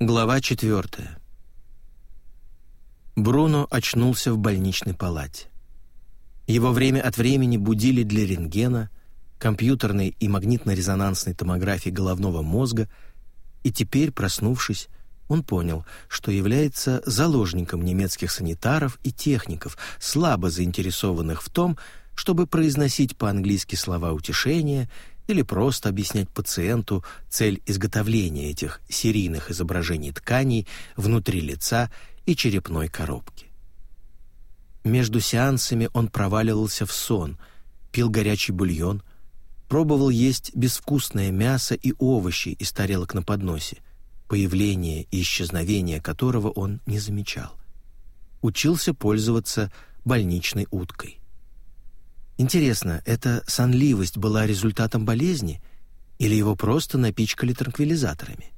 Глава четвертая. Бруно очнулся в больничной палате. Его время от времени будили для рентгена, компьютерной и магнитно-резонансной томографии головного мозга, и теперь, проснувшись, он понял, что является заложником немецких санитаров и техников, слабо заинтересованных в том, чтобы произносить по-английски слова утешения или просто объяснять пациенту цель изготовления этих серийных изображений тканей внутри лица и черепной коробки. Между сеансами он проваливался в сон, пил горячий бульон, пробовал есть безвкусное мясо и овощи из тарелок на подносе, появление и исчезновение которого он не замечал. Учился пользоваться больничной уткой. Интересно, эта сонливость была результатом болезни или его просто напичкали транквилизаторами?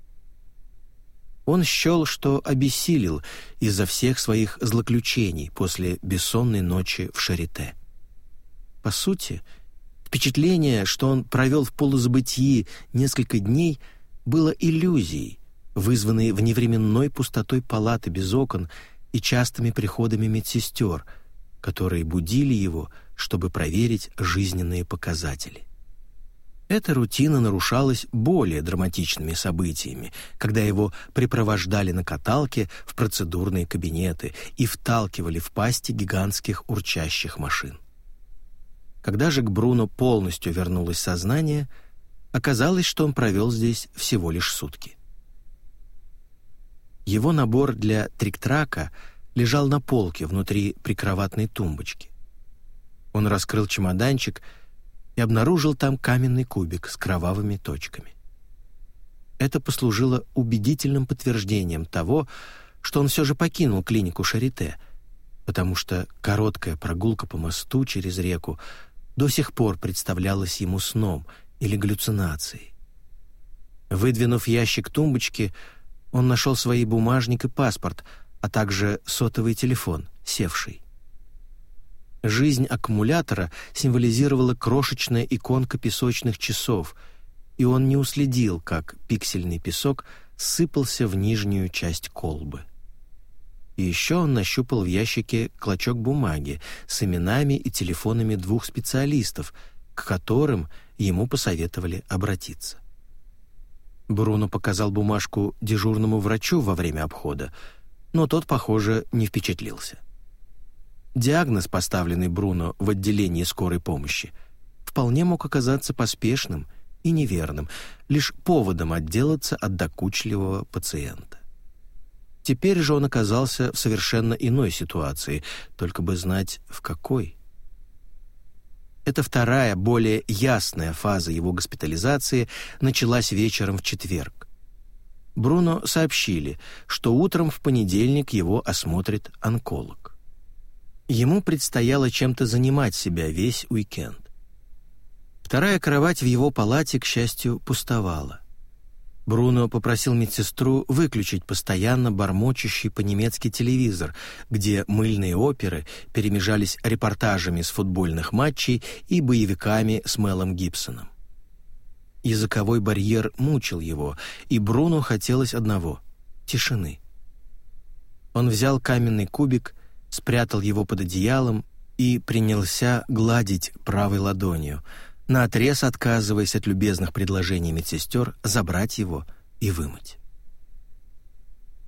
Он счел, что обессилел из-за всех своих злоключений после бессонной ночи в Шарите. По сути, впечатление, что он провел в полузабытии несколько дней, было иллюзией, вызванной вневременной пустотой палаты без окон и частыми приходами медсестер, которые будили его – чтобы проверить жизненные показатели. Эта рутина нарушалась более драматичными событиями, когда его припровождали на каталке в процедурные кабинеты и вталкивали в пасти гигантских урчащих машин. Когда же к Бруно полностью вернулось сознание, оказалось, что он провел здесь всего лишь сутки. Его набор для трик-трака лежал на полке внутри прикроватной тумбочки. Он раскрыл чемоданчик и обнаружил там каменный кубик с кровавыми точками. Это послужило убедительным подтверждением того, что он все же покинул клинику Шарите, потому что короткая прогулка по мосту через реку до сих пор представлялась ему сном или галлюцинацией. Выдвинув ящик тумбочки, он нашел свои бумажник и паспорт, а также сотовый телефон, севший. Жизнь аккумулятора символизировала крошечная иконка песочных часов, и он не уследил, как пиксельный песок сыпался в нижнюю часть колбы. И еще он нащупал в ящике клочок бумаги с именами и телефонами двух специалистов, к которым ему посоветовали обратиться. Бруно показал бумажку дежурному врачу во время обхода, но тот, похоже, не впечатлился. Диагноз, поставленный Бруно в отделении скорой помощи, вполне мог оказаться поспешным и неверным, лишь поводом отделаться от докучливого пациента. Теперь же он оказался в совершенно иной ситуации, только бы знать, в какой. Эта вторая, более ясная фаза его госпитализации началась вечером в четверг. Бруно сообщили, что утром в понедельник его осмотрит онколог. Ему предстояло чем-то занимать себя весь уикенд. Вторая кровать в его палате, к счастью, пустовала. Бруно попросил медсестру выключить постоянно бормочущий по-немецки телевизор, где мыльные оперы перемежались репортажами с футбольных матчей и боевиками с Мелом Гибсоном. Языковой барьер мучил его, и Бруно хотелось одного — тишины. Он взял каменный кубик спрятал его под одеялом и принялся гладить правой ладонью, наотрез отказываясь от любезных предложений медсестер забрать его и вымыть.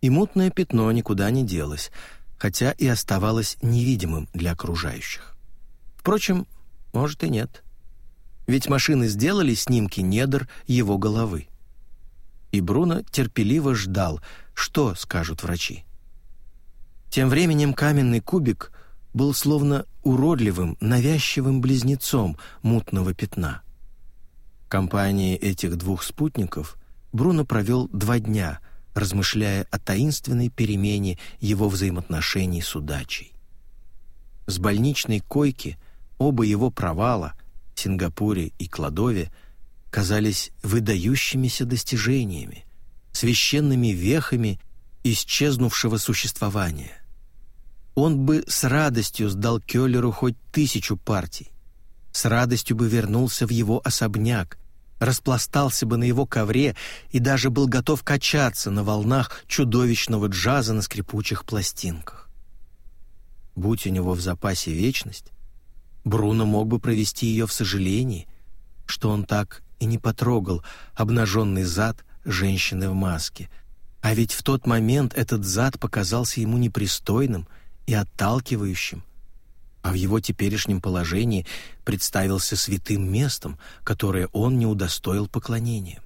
И мутное пятно никуда не делось, хотя и оставалось невидимым для окружающих. Впрочем, может и нет. Ведь машины сделали снимки недр его головы. И Бруно терпеливо ждал, что скажут врачи. Тем временем каменный кубик был словно уродливым, навязчивым близнецом мутного пятна. Компании этих двух спутников Бруно провел два дня, размышляя о таинственной перемене его взаимоотношений с удачей. С больничной койки оба его провала, Сингапуре и Кладове, казались выдающимися достижениями, священными вехами исчезнувшего существования он бы с радостью сдал Кёллеру хоть тысячу партий. С радостью бы вернулся в его особняк, распластался бы на его ковре и даже был готов качаться на волнах чудовищного джаза на скрипучих пластинках. Будь у него в запасе вечность, Бруно мог бы провести ее в сожалении, что он так и не потрогал обнаженный зад женщины в маске. А ведь в тот момент этот зад показался ему непристойным и отталкивающим, а в его теперешнем положении представился святым местом, которое он не удостоил поклонения.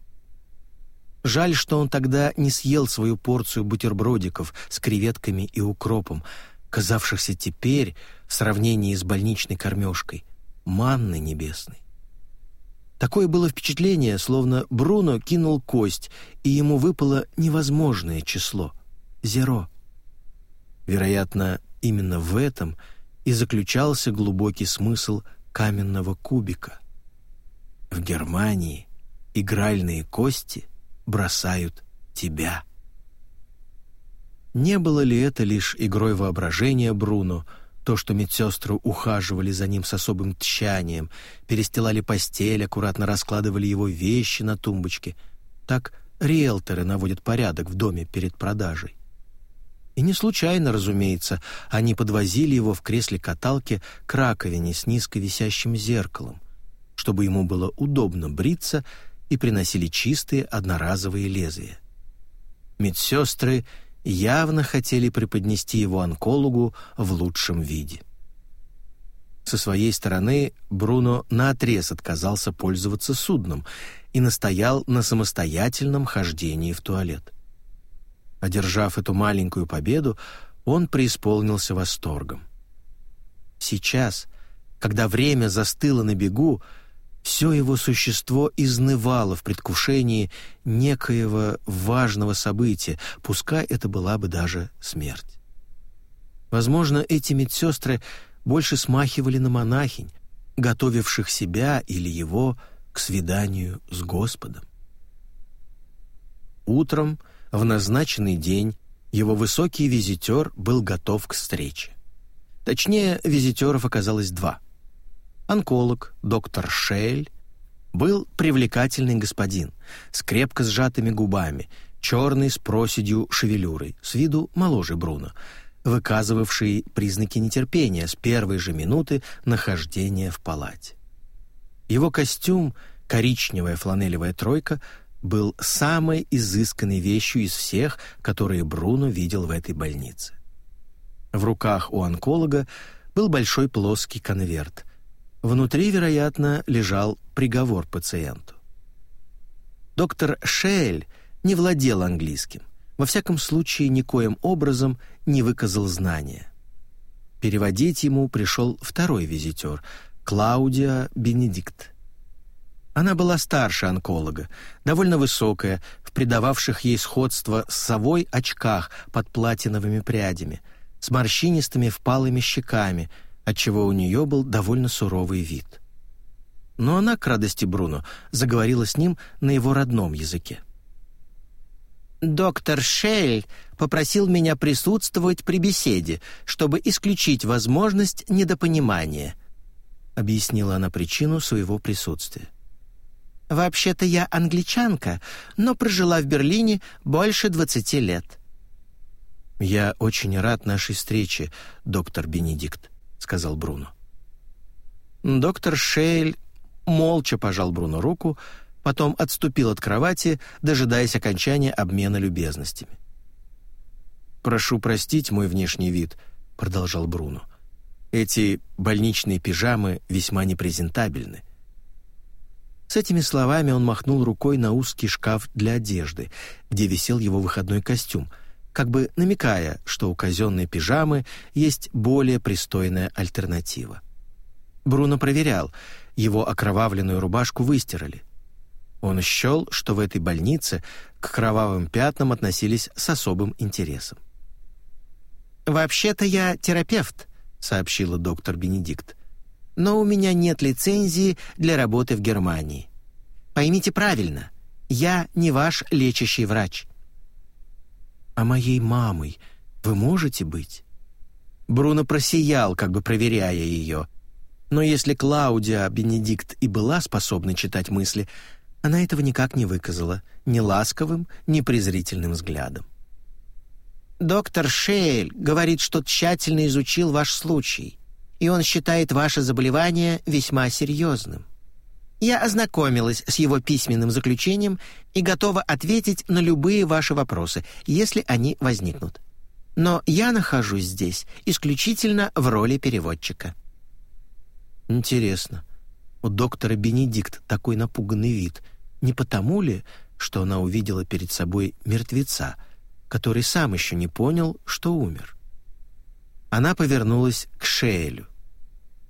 Жаль, что он тогда не съел свою порцию бутербродиков с креветками и укропом, казавшихся теперь, в сравнении с больничной кормежкой, манной небесной. Такое было впечатление, словно Бруно кинул кость, и ему выпало невозможное число — зеро. Вероятно, именно в этом и заключался глубокий смысл каменного кубика. В Германии игральные кости бросают тебя. Не было ли это лишь игрой воображения Бруно — то, что медсестры ухаживали за ним с особым тщанием, перестилали постель, аккуратно раскладывали его вещи на тумбочке. Так риэлторы наводят порядок в доме перед продажей. И не случайно, разумеется, они подвозили его в кресле-каталке к раковине с низко висящим зеркалом, чтобы ему было удобно бриться и приносили чистые одноразовые лезвия. Медсестры явно хотели преподнести его онкологу в лучшем виде. Со своей стороны Бруно наотрез отказался пользоваться судном и настоял на самостоятельном хождении в туалет. Одержав эту маленькую победу, он преисполнился восторгом. Сейчас, когда время застыло на бегу, все его существо изнывало в предвкушении некоего важного события, пускай это была бы даже смерть. Возможно, эти медсестры больше смахивали на монахинь, готовивших себя или его к свиданию с Господом. Утром, в назначенный день, его высокий визитер был готов к встрече. Точнее, визитеров оказалось два — онколог, доктор Шейль, был привлекательный господин с крепко сжатыми губами, черный с проседью шевелюрой, с виду моложе Бруно, выказывавший признаки нетерпения с первой же минуты нахождения в палате. Его костюм, коричневая фланелевая тройка, был самой изысканной вещью из всех, которые Бруно видел в этой больнице. В руках у онколога был большой плоский конверт, Внутри, вероятно, лежал приговор пациенту. Доктор Шейль не владел английским, во всяком случае никоим образом не выказал знания. Переводить ему пришел второй визитер, Клаудия Бенедикт. Она была старше онколога, довольно высокая, в придававших ей сходство с совой очках под платиновыми прядями, с морщинистыми впалыми щеками — отчего у нее был довольно суровый вид. Но она, к радости Бруно, заговорила с ним на его родном языке. «Доктор Шейль попросил меня присутствовать при беседе, чтобы исключить возможность недопонимания», объяснила она причину своего присутствия. «Вообще-то я англичанка, но прожила в Берлине больше двадцати лет». «Я очень рад нашей встрече, доктор Бенедикт», — сказал Бруно. Доктор Шейль молча пожал Бруно руку, потом отступил от кровати, дожидаясь окончания обмена любезностями. «Прошу простить мой внешний вид», — продолжал Бруно. «Эти больничные пижамы весьма непрезентабельны». С этими словами он махнул рукой на узкий шкаф для одежды, где висел его выходной костюм — как бы намекая, что у казенной пижамы есть более пристойная альтернатива. Бруно проверял, его окровавленную рубашку выстирали. Он счел, что в этой больнице к кровавым пятнам относились с особым интересом. «Вообще-то я терапевт», — сообщила доктор Бенедикт. «Но у меня нет лицензии для работы в Германии. Поймите правильно, я не ваш лечащий врач а моей мамой вы можете быть?» Бруно просиял, как бы проверяя ее. Но если Клаудия Бенедикт и была способна читать мысли, она этого никак не выказала, ни ласковым, ни презрительным взглядом. «Доктор Шейль говорит, что тщательно изучил ваш случай, и он считает ваше заболевание весьма серьезным. Я ознакомилась с его письменным заключением и готова ответить на любые ваши вопросы, если они возникнут. Но я нахожусь здесь исключительно в роли переводчика». «Интересно, у доктора Бенедикт такой напуганный вид. Не потому ли, что она увидела перед собой мертвеца, который сам еще не понял, что умер?» Она повернулась к Шейлю.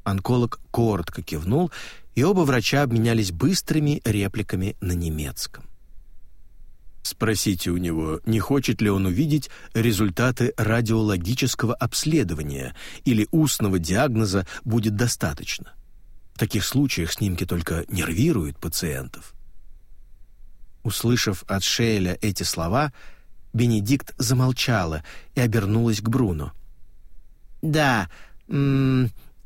Онколог коротко кивнул и оба врача обменялись быстрыми репликами на немецком. Спросите у него, не хочет ли он увидеть результаты радиологического обследования или устного диагноза будет достаточно. В таких случаях снимки только нервируют пациентов. Услышав от Шейля эти слова, Бенедикт замолчала и обернулась к Бруно. «Да,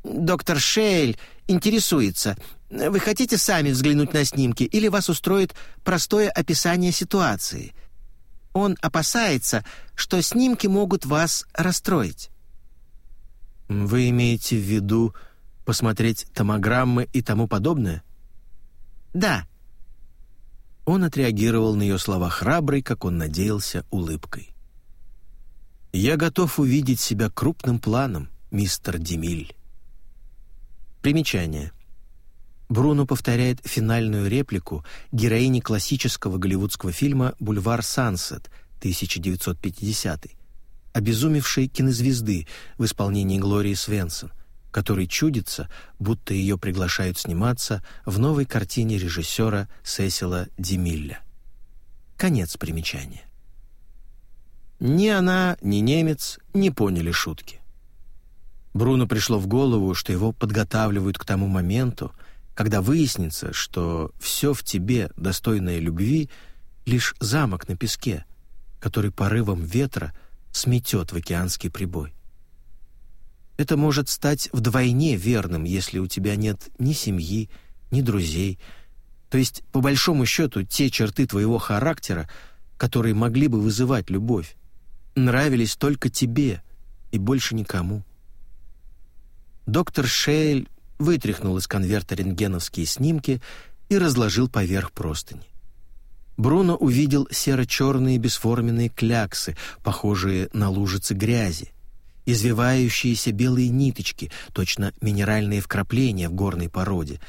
доктор Шейль интересуется, вы хотите сами взглянуть на снимки или вас устроит простое описание ситуации? Он опасается, что снимки могут вас расстроить. Вы имеете в виду посмотреть томограммы и тому подобное? Да. Он отреагировал на ее слова храброй, как он надеялся, улыбкой. «Я готов увидеть себя крупным планом, мистер Демиль». Примечание. Бруно повторяет финальную реплику героини классического голливудского фильма «Бульвар Сансет» 1950 обезумевшей кинозвезды в исполнении Глории Свенсон, который чудится, будто ее приглашают сниматься в новой картине режиссера Сесила Демилля. Конец примечания. Ни она, ни немец не поняли шутки. Бруно пришло в голову, что его подготавливают к тому моменту, когда выяснится, что все в тебе, достойное любви, лишь замок на песке, который порывом ветра сметет в океанский прибой. Это может стать вдвойне верным, если у тебя нет ни семьи, ни друзей. То есть, по большому счету, те черты твоего характера, которые могли бы вызывать любовь, нравились только тебе и больше никому. Доктор Шейль вытряхнул из конверта рентгеновские снимки и разложил поверх простыни. Бруно увидел серо-черные бесформенные кляксы, похожие на лужицы грязи, извивающиеся белые ниточки, точно минеральные вкрапления в горной породе.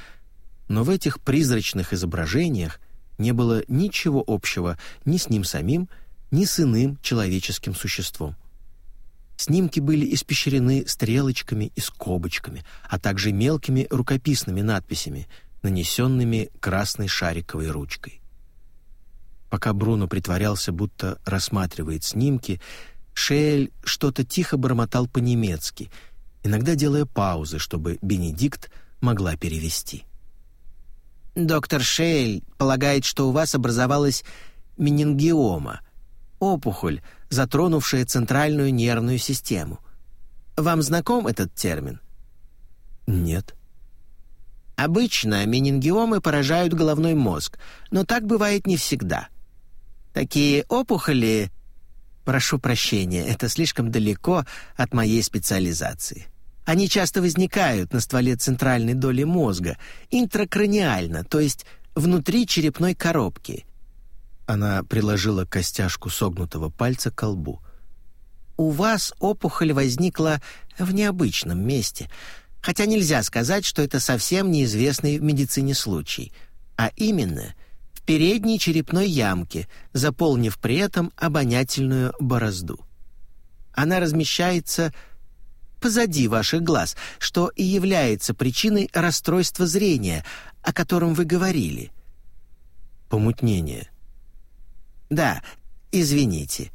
Но в этих призрачных изображениях не было ничего общего ни с ним самим, ни с иным человеческим существом. Снимки были испещрены стрелочками и скобочками, а также мелкими рукописными надписями, нанесенными красной шариковой ручкой. Пока Бруно притворялся, будто рассматривает снимки, Шель что-то тихо бормотал по-немецки, иногда делая паузы, чтобы Бенедикт могла перевести. «Доктор Шейль полагает, что у вас образовалась менингиома, опухоль, затронувшая центральную нервную систему. Вам знаком этот термин? Нет. Обычно менингиомы поражают головной мозг, но так бывает не всегда. Такие опухоли... Прошу прощения, это слишком далеко от моей специализации. Они часто возникают на стволе центральной доли мозга, интракраниально, то есть внутри черепной коробки, она приложила костяшку согнутого пальца к колбу. «У вас опухоль возникла в необычном месте, хотя нельзя сказать, что это совсем неизвестный в медицине случай, а именно в передней черепной ямке, заполнив при этом обонятельную борозду. Она размещается позади ваших глаз, что и является причиной расстройства зрения, о котором вы говорили. Помутнение. «Да, извините».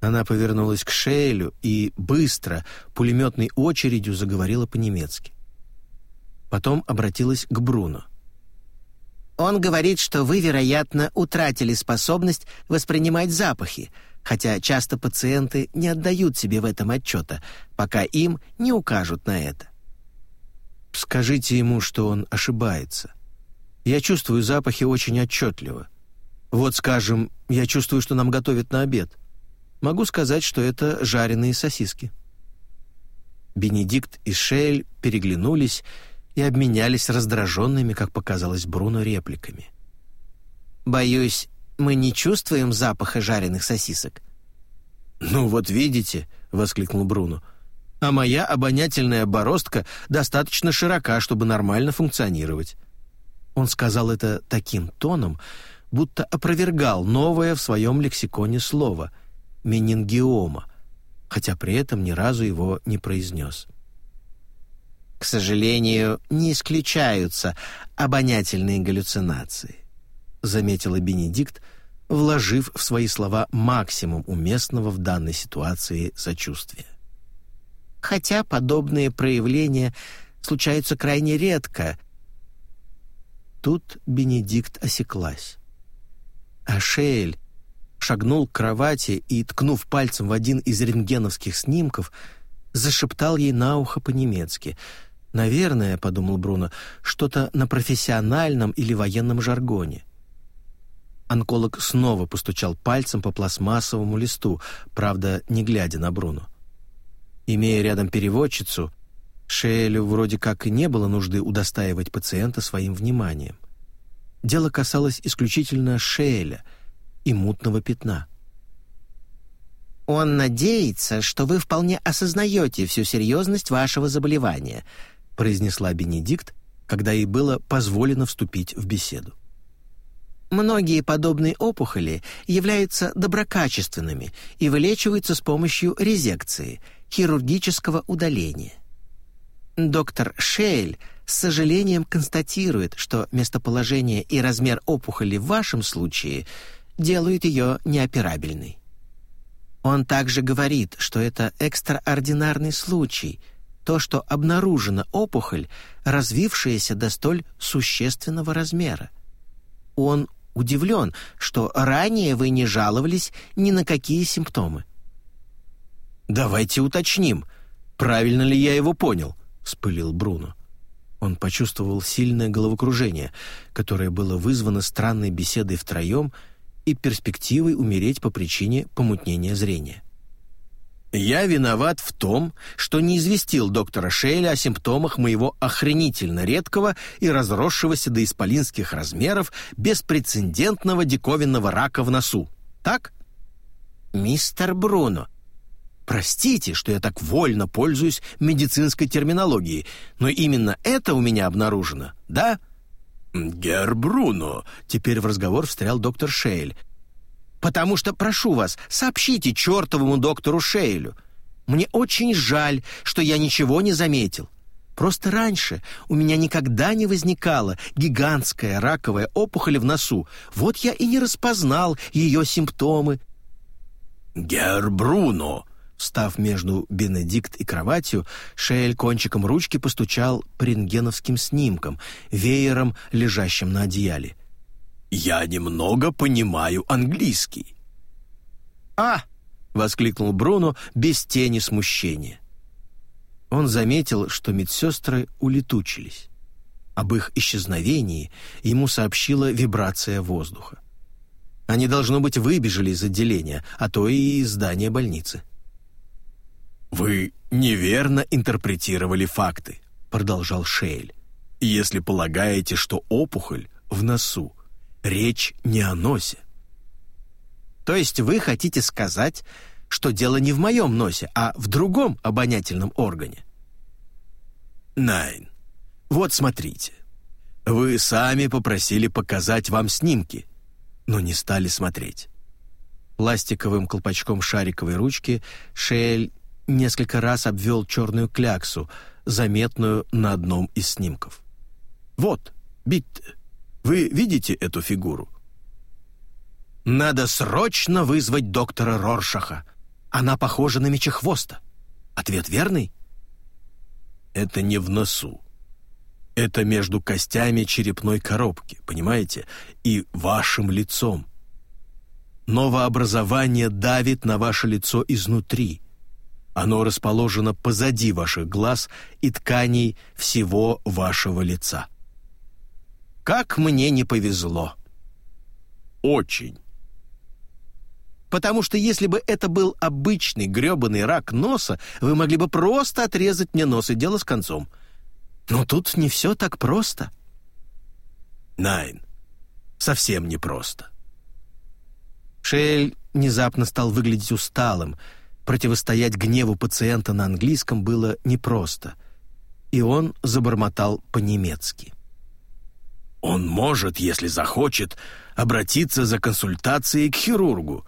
Она повернулась к Шейлю и быстро, пулеметной очередью заговорила по-немецки. Потом обратилась к Бруно. «Он говорит, что вы, вероятно, утратили способность воспринимать запахи, хотя часто пациенты не отдают себе в этом отчета, пока им не укажут на это». «Скажите ему, что он ошибается». Я чувствую запахи очень отчетливо. Вот, скажем, я чувствую, что нам готовят на обед. Могу сказать, что это жареные сосиски». Бенедикт и Шейль переглянулись и обменялись раздраженными, как показалось Бруно, репликами. «Боюсь, мы не чувствуем запаха жареных сосисок». «Ну вот видите», — воскликнул Бруно, «а моя обонятельная бороздка достаточно широка, чтобы нормально функционировать». Он сказал это таким тоном, будто опровергал новое в своем лексиконе слово «менингиома», хотя при этом ни разу его не произнес. К сожалению, не исключаются обонятельные галлюцинации, заметила Бенедикт, вложив в свои слова максимум уместного в данной ситуации сочувствия. Хотя подобные проявления случаются крайне редко. Тут Бенедикт осеклась. А Шейль шагнул к кровати и, ткнув пальцем в один из рентгеновских снимков, зашептал ей на ухо по-немецки. «Наверное, — подумал Бруно, — что-то на профессиональном или военном жаргоне». Онколог снова постучал пальцем по пластмассовому листу, правда, не глядя на Бруно. Имея рядом переводчицу, Шейлю вроде как и не было нужды удостаивать пациента своим вниманием. Дело касалось исключительно Шейля и мутного пятна. «Он надеется, что вы вполне осознаете всю серьезность вашего заболевания», произнесла Бенедикт, когда ей было позволено вступить в беседу. Многие подобные опухоли являются доброкачественными и вылечиваются с помощью резекции, хирургического удаления. Доктор Шейль с сожалением констатирует, что местоположение и размер опухоли в вашем случае делают ее неоперабельной. Он также говорит, что это экстраординарный случай, то, что обнаружена опухоль, развившаяся до столь существенного размера. Он удивлен, что ранее вы не жаловались ни на какие симптомы. «Давайте уточним, правильно ли я его понял», — вспылил Бруно. Он почувствовал сильное головокружение, которое было вызвано странной беседой втроем и перспективой умереть по причине помутнения зрения. «Я виноват в том, что не известил доктора Шейля о симптомах моего охренительно редкого и разросшегося до исполинских размеров беспрецедентного диковинного рака в носу. Так?» «Мистер Бруно, Простите, что я так вольно пользуюсь медицинской терминологией, но именно это у меня обнаружено, да?» «Гер Бруно», — теперь в разговор встрял доктор Шейль. «Потому что, прошу вас, сообщите чертовому доктору Шейлю. Мне очень жаль, что я ничего не заметил. Просто раньше у меня никогда не возникала гигантская раковая опухоль в носу. Вот я и не распознал ее симптомы». «Гер Бруно», Встав между Бенедикт и кроватью, Шейль кончиком ручки постучал по рентгеновским снимкам, веером, лежащим на одеяле. «Я немного понимаю английский». «А!» — воскликнул Бруно без тени смущения. Он заметил, что медсестры улетучились. Об их исчезновении ему сообщила вибрация воздуха. Они, должно быть, выбежали из отделения, а то и из здания больницы. «Вы неверно интерпретировали факты», — продолжал Шейль. «Если полагаете, что опухоль в носу, речь не о носе». «То есть вы хотите сказать, что дело не в моем носе, а в другом обонятельном органе?» «Найн, вот смотрите. Вы сами попросили показать вам снимки, но не стали смотреть». Пластиковым колпачком шариковой ручки Шейль несколько раз обвел черную кляксу, заметную на одном из снимков. «Вот, Битте, вы видите эту фигуру?» «Надо срочно вызвать доктора Роршаха. Она похожа на мечехвоста. Ответ верный?» «Это не в носу. Это между костями черепной коробки, понимаете, и вашим лицом. Новообразование давит на ваше лицо изнутри, оно расположено позади ваших глаз и тканей всего вашего лица. как мне не повезло!» «Очень!» потому что если бы это был обычный грёбаный рак носа, вы могли бы просто отрезать мне нос и дело с концом. Но тут не все так просто. Найн, совсем не просто. Шель внезапно стал выглядеть усталым. Противостоять гневу пациента на английском было непросто. И он забормотал по-немецки. «Он может, если захочет, обратиться за консультацией к хирургу,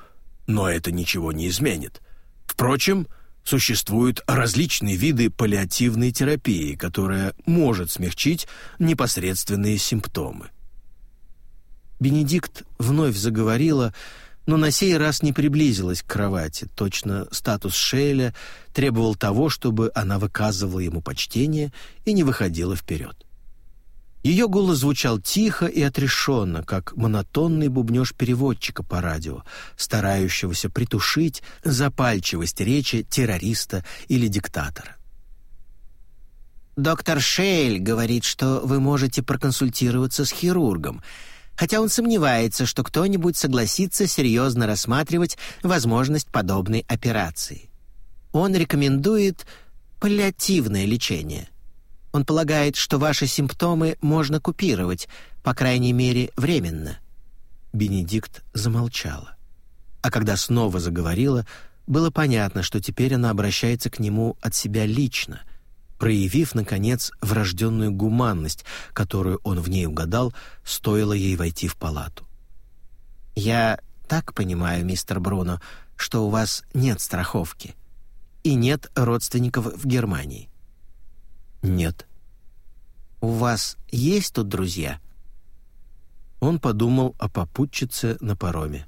но это ничего не изменит. Впрочем, существуют различные виды паллиативной терапии, которая может смягчить непосредственные симптомы. Бенедикт вновь заговорила, но на сей раз не приблизилась к кровати. Точно статус Шейля требовал того, чтобы она выказывала ему почтение и не выходила вперед. Ее голос звучал тихо и отрешенно, как монотонный бубнеж переводчика по радио, старающегося притушить запальчивость речи террориста или диктатора. «Доктор Шейль говорит, что вы можете проконсультироваться с хирургом», хотя он сомневается, что кто-нибудь согласится серьезно рассматривать возможность подобной операции. Он рекомендует паллиативное лечение – он полагает, что ваши симптомы можно купировать, по крайней мере, временно». Бенедикт замолчала. А когда снова заговорила, было понятно, что теперь она обращается к нему от себя лично, проявив, наконец, врожденную гуманность, которую он в ней угадал, стоило ей войти в палату. «Я так понимаю, мистер Бруно, что у вас нет страховки и нет родственников в Германии». «Нет». «У вас есть тут друзья?» Он подумал о попутчице на пароме.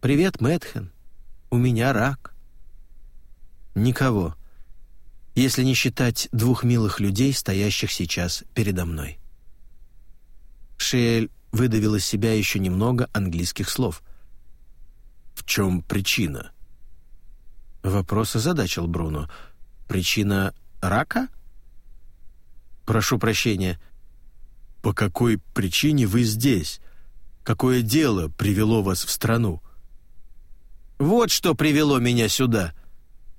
«Привет, Мэтхен. У меня рак». «Никого, если не считать двух милых людей, стоящих сейчас передо мной». Шиэль выдавил из себя еще немного английских слов. «В чем причина?» Вопрос озадачил Бруно. «Причина рака?» «Прошу прощения. По какой причине вы здесь? Какое дело привело вас в страну?» «Вот что привело меня сюда!»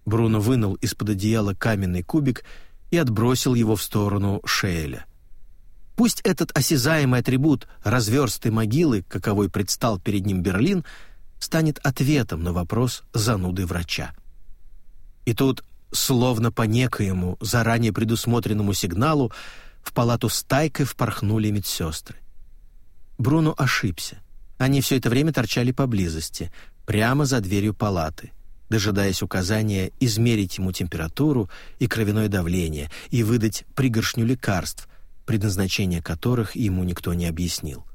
Бруно вынул из-под одеяла каменный кубик и отбросил его в сторону Шеэля. Пусть этот осязаемый атрибут разверстой могилы, каковой предстал перед ним Берлин, станет ответом на вопрос зануды врача. И тут Словно по некоему, заранее предусмотренному сигналу, в палату стайкой впорхнули медсестры. Бруно ошибся. Они все это время торчали поблизости, прямо за дверью палаты, дожидаясь указания измерить ему температуру и кровяное давление и выдать пригоршню лекарств, предназначение которых ему никто не объяснил.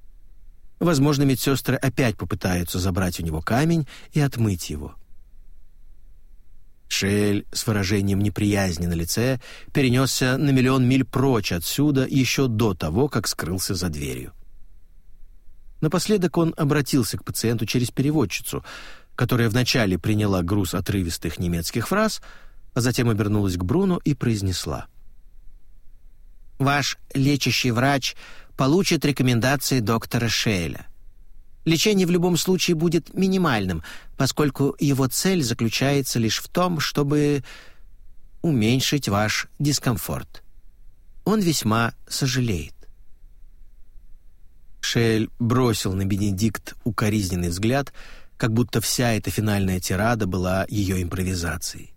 Возможно, медсестры опять попытаются забрать у него камень и отмыть его. Шель с выражением неприязни на лице перенесся на миллион миль прочь отсюда еще до того, как скрылся за дверью. Напоследок он обратился к пациенту через переводчицу, которая вначале приняла груз отрывистых немецких фраз, а затем обернулась к Бруно и произнесла. «Ваш лечащий врач получит рекомендации доктора Шейля. Лечение в любом случае будет минимальным, поскольку его цель заключается лишь в том, чтобы уменьшить ваш дискомфорт. Он весьма сожалеет. Шель бросил на Бенедикт укоризненный взгляд, как будто вся эта финальная тирада была ее импровизацией.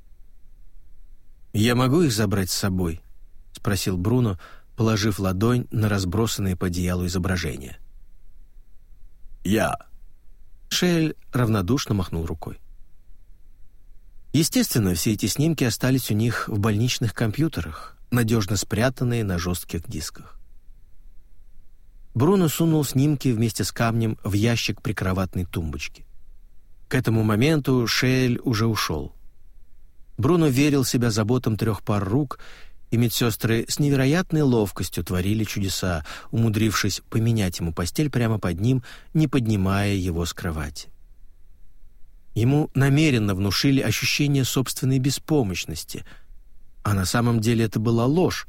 «Я могу их забрать с собой?» — спросил Бруно, положив ладонь на разбросанные по одеялу изображения. — «Я». Шель равнодушно махнул рукой. Естественно, все эти снимки остались у них в больничных компьютерах, надежно спрятанные на жестких дисках. Бруно сунул снимки вместе с камнем в ящик прикроватной тумбочки. К этому моменту Шель уже ушел. Бруно верил себя заботам трех пар рук и медсестры с невероятной ловкостью творили чудеса, умудрившись поменять ему постель прямо под ним, не поднимая его с кровати. Ему намеренно внушили ощущение собственной беспомощности, а на самом деле это была ложь,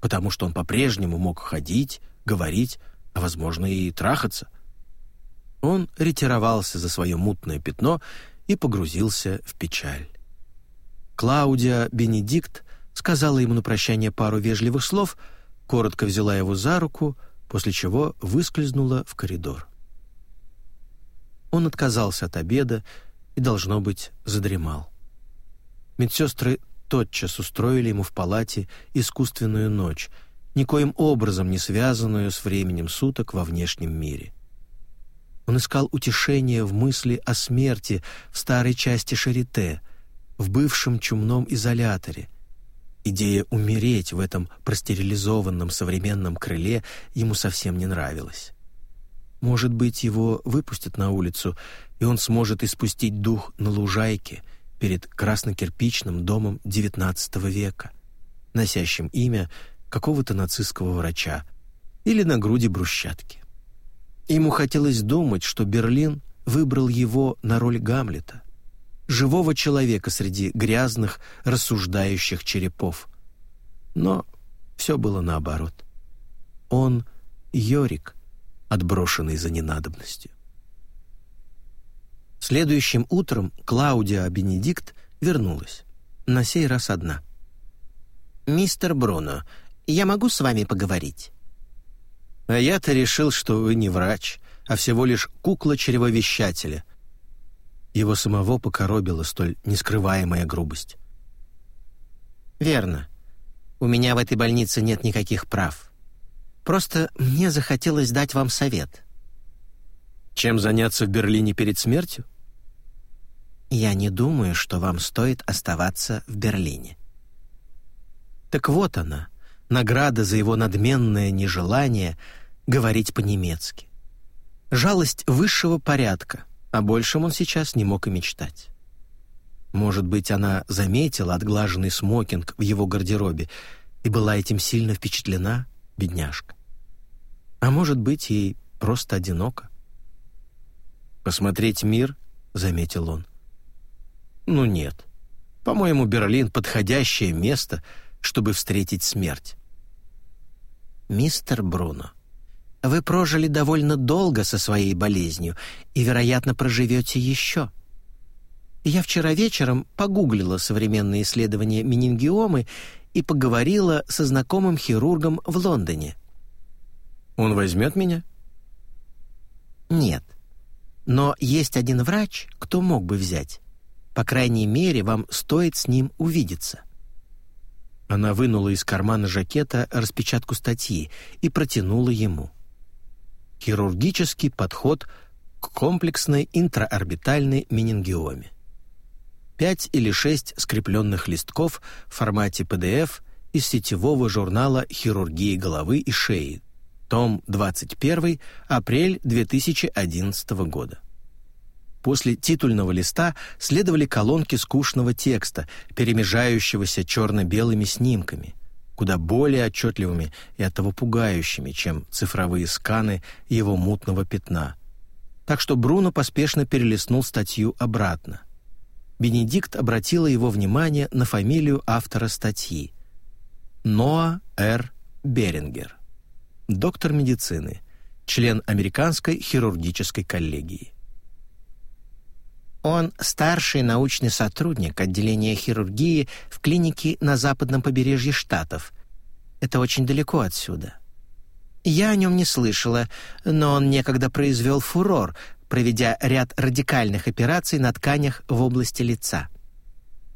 потому что он по-прежнему мог ходить, говорить, а, возможно, и трахаться. Он ретировался за свое мутное пятно и погрузился в печаль. Клаудия Бенедикт сказала ему на прощание пару вежливых слов, коротко взяла его за руку, после чего выскользнула в коридор. Он отказался от обеда и, должно быть, задремал. Медсестры тотчас устроили ему в палате искусственную ночь, никоим образом не связанную с временем суток во внешнем мире. Он искал утешение в мысли о смерти в старой части Шарите, в бывшем чумном изоляторе. Идея умереть в этом простерилизованном современном крыле ему совсем не нравилась. Может быть, его выпустят на улицу, и он сможет испустить дух на лужайке перед краснокирпичным домом XIX века, носящим имя какого-то нацистского врача, или на груди брусчатки. Ему хотелось думать, что Берлин выбрал его на роль Гамлета, живого человека среди грязных, рассуждающих черепов. Но все было наоборот. Он — Йорик, отброшенный за ненадобностью. Следующим утром Клаудия Бенедикт вернулась, на сей раз одна. «Мистер Бруно, я могу с вами поговорить?» А я-то решил, что вы не врач, а всего лишь кукла чревовещателя. Его самого покоробила столь нескрываемая грубость. «Верно. У меня в этой больнице нет никаких прав. Просто мне захотелось дать вам совет». «Чем заняться в Берлине перед смертью?» «Я не думаю, что вам стоит оставаться в Берлине». Так вот она, награда за его надменное нежелание говорить по-немецки. Жалость высшего порядка, о большем он сейчас не мог и мечтать. Может быть, она заметила отглаженный смокинг в его гардеробе и была этим сильно впечатлена, бедняжка. А может быть, ей просто одиноко. «Посмотреть мир», — заметил он. «Ну нет. По-моему, Берлин — подходящее место, чтобы встретить смерть. «Мистер Бруно, вы прожили довольно долго со своей болезнью и, вероятно, проживете еще. Я вчера вечером погуглила современные исследования менингиомы и поговорила со знакомым хирургом в Лондоне. Он возьмет меня? Нет. Но есть один врач, кто мог бы взять. По крайней мере, вам стоит с ним увидеться. Она вынула из кармана жакета распечатку статьи и протянула ему. Хирургический подход к комплексной интраорбитальной менингиоме. Пять или шесть скрепленных листков в формате PDF из сетевого журнала «Хирургии головы и шеи», том 21, апрель 2011 года. После титульного листа следовали колонки скучного текста, перемежающегося черно-белыми снимками, куда более отчетливыми и оттого пугающими, чем цифровые сканы его мутного пятна. Так что Бруно поспешно перелистнул статью обратно. Бенедикт обратила его внимание на фамилию автора статьи. Ноа Р. Берингер. Доктор медицины, член Американской хирургической коллегии. Он старший научный сотрудник отделения хирургии в клинике на западном побережье Штатов. Это очень далеко отсюда. Я о нем не слышала, но он некогда произвел фурор, проведя ряд радикальных операций на тканях в области лица.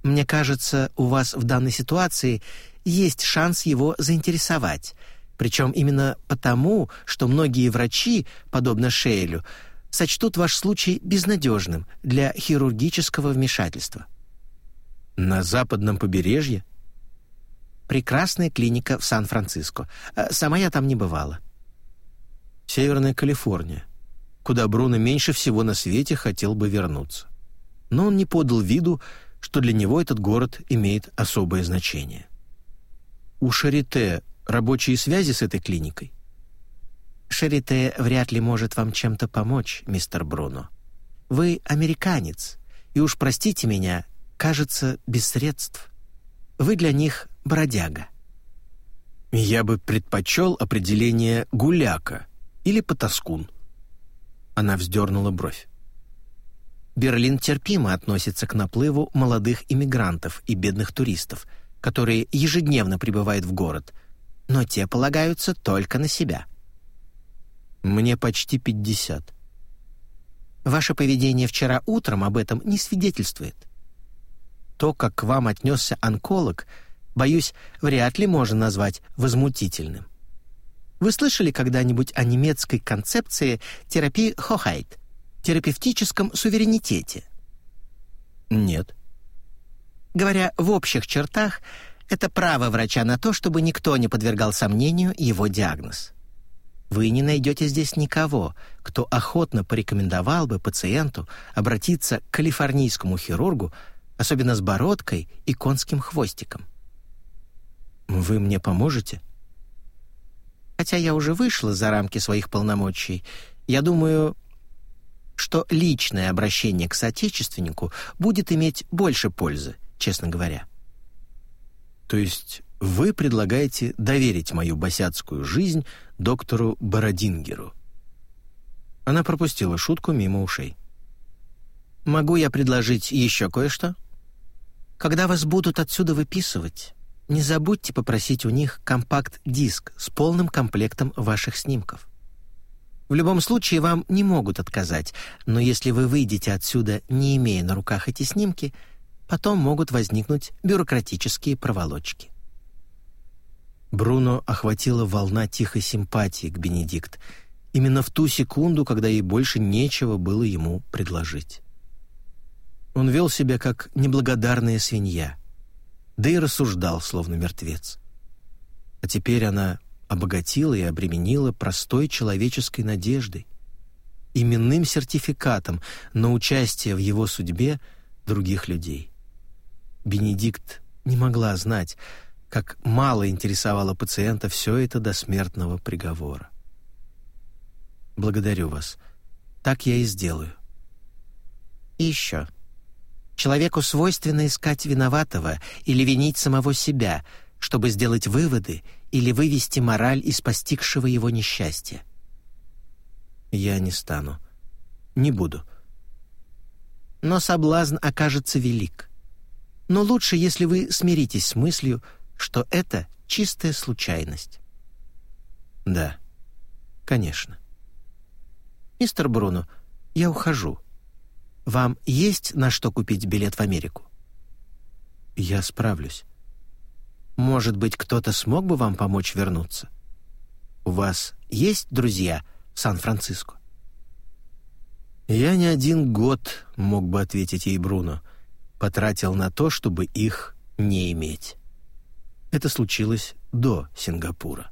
Мне кажется, у вас в данной ситуации есть шанс его заинтересовать, причем именно потому, что многие врачи, подобно Шейлю, сочтут ваш случай безнадежным для хирургического вмешательства. На западном побережье? Прекрасная клиника в Сан-Франциско. Э, сама я там не бывала. Северная Калифорния, куда Бруно меньше всего на свете хотел бы вернуться. Но он не подал виду, что для него этот город имеет особое значение. У Шарите рабочие связи с этой клиникой? Шарите вряд ли может вам чем-то помочь, мистер Бруно. Вы американец, и уж простите меня, кажется, без средств. Вы для них бродяга. Я бы предпочел определение «гуляка» или потаскун». Она вздернула бровь. Берлин терпимо относится к наплыву молодых иммигрантов и бедных туристов, которые ежедневно прибывают в город, но те полагаются только на себя. Мне почти пятьдесят. Ваше поведение вчера утром об этом не свидетельствует. То, как к вам отнесся онколог, боюсь, вряд ли можно назвать возмутительным. Вы слышали когда-нибудь о немецкой концепции терапии Хохайт, терапевтическом суверенитете? Нет. Говоря в общих чертах, это право врача на то, чтобы никто не подвергал сомнению его диагноз. Вы не найдете здесь никого, кто охотно порекомендовал бы пациенту обратиться к калифорнийскому хирургу, особенно с бородкой и конским хвостиком. Вы мне поможете? Хотя я уже вышла за рамки своих полномочий, я думаю, что личное обращение к соотечественнику будет иметь больше пользы, честно говоря. То есть вы предлагаете доверить мою босяцкую жизнь доктору Бородингеру. Она пропустила шутку мимо ушей. «Могу я предложить еще кое-что? Когда вас будут отсюда выписывать, не забудьте попросить у них компакт-диск с полным комплектом ваших снимков. В любом случае вам не могут отказать, но если вы выйдете отсюда, не имея на руках эти снимки, потом могут возникнуть бюрократические проволочки. Бруно охватила волна тихой симпатии к Бенедикт, именно в ту секунду, когда ей больше нечего было ему предложить. Он вел себя как неблагодарная свинья, да и рассуждал, словно мертвец. А теперь она обогатила и обременила простой человеческой надеждой, именным сертификатом на участие в его судьбе других людей. Бенедикт не могла знать, как мало интересовало пациента все это до смертного приговора. «Благодарю вас. Так я и сделаю». «И еще. Человеку свойственно искать виноватого или винить самого себя, чтобы сделать выводы или вывести мораль из постигшего его несчастья». «Я не стану. Не буду». «Но соблазн окажется велик. Но лучше, если вы смиритесь с мыслью, что это чистая случайность. Да, конечно. Мистер Бруно, я ухожу. Вам есть на что купить билет в Америку? Я справлюсь. Может быть, кто-то смог бы вам помочь вернуться? У вас есть друзья в Сан-Франциско? Я не один год, мог бы ответить ей Бруно, потратил на то, чтобы их не иметь. Это случилось до Сингапура.